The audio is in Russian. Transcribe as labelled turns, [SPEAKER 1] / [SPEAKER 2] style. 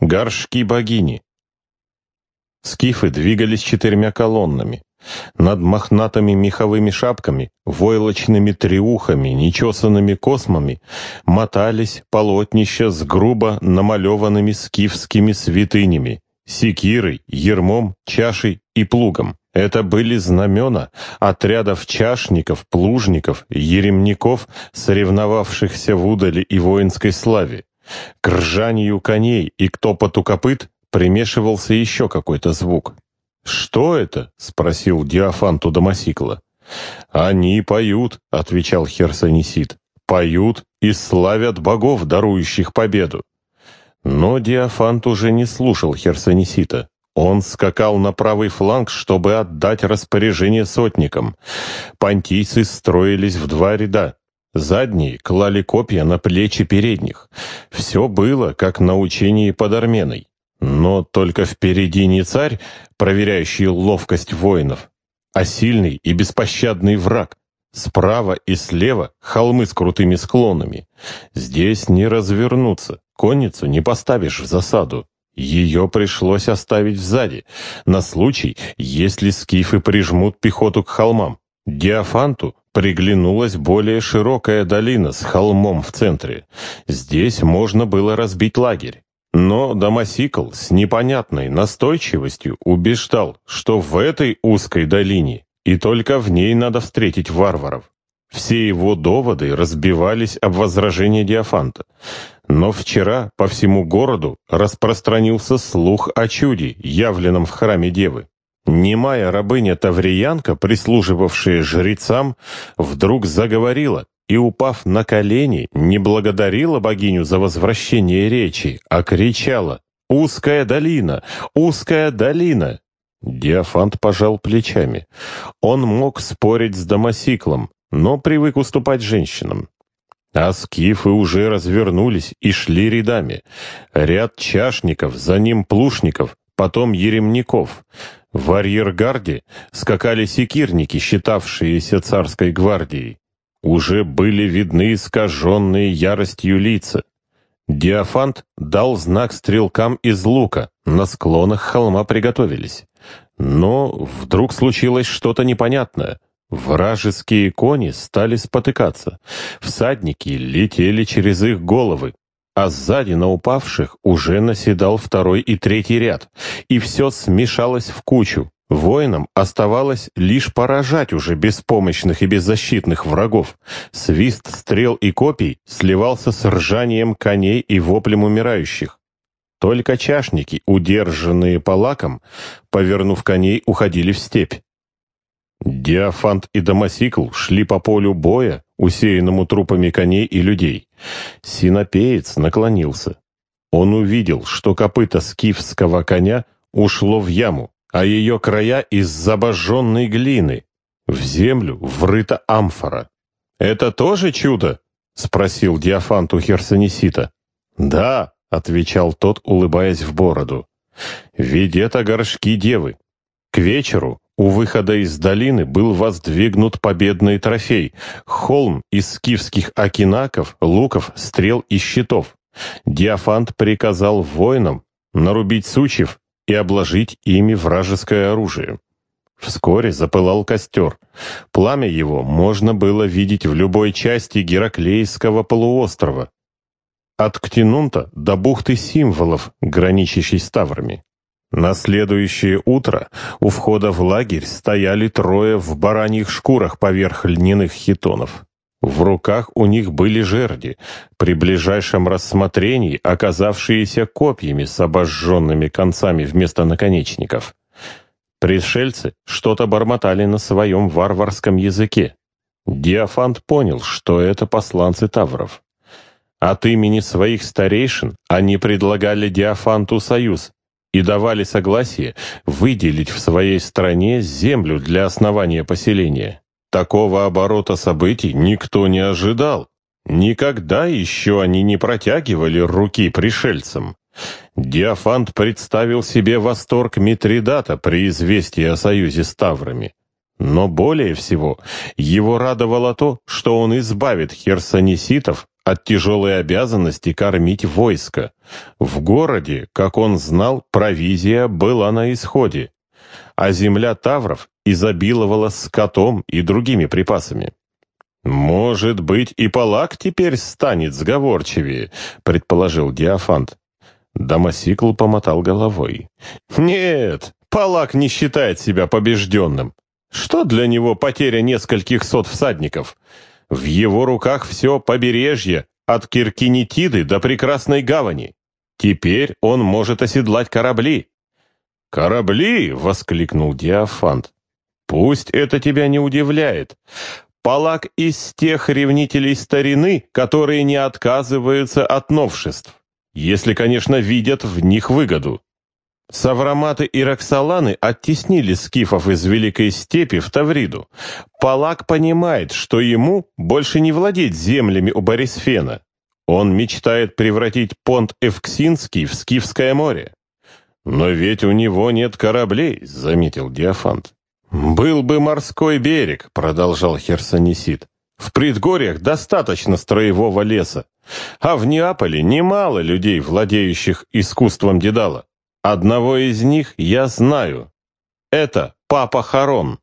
[SPEAKER 1] Горшки богини. Скифы двигались четырьмя колоннами. Над мохнатыми меховыми шапками, войлочными триухами, нечесанными космами мотались полотнища с грубо намалеванными скифскими святынями, секирой, ермом, чашей и плугом. Это были знамена отрядов чашников, плужников, еремников, соревновавшихся в удали и воинской славе. К ржанию коней и к топоту копыт примешивался еще какой-то звук. «Что это?» — спросил Диофанту Домосикла. «Они поют», — отвечал Херсонесит. «Поют и славят богов, дарующих победу». Но Диофант уже не слушал Херсонесита. Он скакал на правый фланг, чтобы отдать распоряжение сотникам. Понтийцы строились в два ряда. Задние клали копья на плечи передних. Все было, как на учении под Арменой. Но только впереди не царь, проверяющий ловкость воинов, а сильный и беспощадный враг. Справа и слева холмы с крутыми склонами. Здесь не развернуться, конницу не поставишь в засаду. Ее пришлось оставить сзади, на случай, если скифы прижмут пехоту к холмам. Диафанту приглянулась более широкая долина с холмом в центре. Здесь можно было разбить лагерь. Но Домосикл с непонятной настойчивостью убеждал, что в этой узкой долине и только в ней надо встретить варваров. Все его доводы разбивались об возражение Диафанта. Но вчера по всему городу распространился слух о чуде, явленном в храме Девы. Немая рабыня Тавриянка, прислуживавшая жрецам, вдруг заговорила и, упав на колени, не благодарила богиню за возвращение речи, а кричала «Узкая долина! Узкая долина!» Диафант пожал плечами. Он мог спорить с Домосиклом, но привык уступать женщинам. А скифы уже развернулись и шли рядами. Ряд чашников, за ним плушников, потом еремников. В арьергарде скакали секирники, считавшиеся царской гвардией. Уже были видны искаженные яростью лица. Диафант дал знак стрелкам из лука, на склонах холма приготовились. Но вдруг случилось что-то непонятное. Вражеские кони стали спотыкаться. Всадники летели через их головы, а сзади на упавших уже наседал второй и третий ряд, и все смешалось в кучу. Воинам оставалось лишь поражать уже беспомощных и беззащитных врагов. Свист стрел и копий сливался с ржанием коней и воплем умирающих. Только чашники, удержанные по лакам, повернув коней, уходили в степь. Диафант и Домосикл шли по полю боя, усеянному трупами коней и людей. Синопеец наклонился. Он увидел, что копыта скифского коня ушло в яму, а ее края из забожженной глины. В землю врыта амфора. «Это тоже чудо?» — спросил Диафант у Херсонесита. «Да», — отвечал тот, улыбаясь в бороду. «Ведь это горшки девы. К вечеру у выхода из долины был воздвигнут победный трофей — холм из скифских акинаков, луков, стрел и щитов. Диафант приказал воинам нарубить сучьев и обложить ими вражеское оружие. Вскоре запылал костер. Пламя его можно было видеть в любой части Гераклейского полуострова. От Ктинунта до бухты символов, граничащей с Таврами. На следующее утро у входа в лагерь стояли трое в бараньих шкурах поверх льняных хитонов. В руках у них были жерди, при ближайшем рассмотрении оказавшиеся копьями с обожженными концами вместо наконечников. Пришельцы что-то бормотали на своем варварском языке. Диафант понял, что это посланцы Тавров. От имени своих старейшин они предлагали Диафанту союз, и давали согласие выделить в своей стране землю для основания поселения. Такого оборота событий никто не ожидал. Никогда еще они не протягивали руки пришельцам. Диафант представил себе восторг Митридата при известии о союзе с Таврами. Но более всего его радовало то, что он избавит херсонеситов от тяжелой обязанности кормить войско. В городе, как он знал, провизия была на исходе, а земля Тавров изобиловала скотом и другими припасами. «Может быть, и Палак теперь станет сговорчивее», — предположил Диафант. Дамасикл помотал головой. «Нет, Палак не считает себя побежденным. Что для него потеря нескольких сот всадников? В его руках все побережье, от Киркинетиды до Прекрасной Гавани. Теперь он может оседлать корабли». «Корабли!» — воскликнул Диафант. «Пусть это тебя не удивляет. Палак из тех ревнителей старины, которые не отказываются от новшеств, если, конечно, видят в них выгоду. Савраматы и Роксоланы оттеснили скифов из Великой Степи в Тавриду. Палак понимает, что ему больше не владеть землями у Борисфена. Он мечтает превратить понт Эвксинский в Скифское море. «Но ведь у него нет кораблей», — заметил Диафант. «Был бы морской берег», — продолжал Херсонесид. «В предгорьях достаточно строевого леса, а в Неаполе немало людей, владеющих искусством Дедала. Одного из них я знаю. Это Папа Харон».